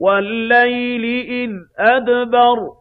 وَاللَّيْلِ إِذْ أَدْبَرَ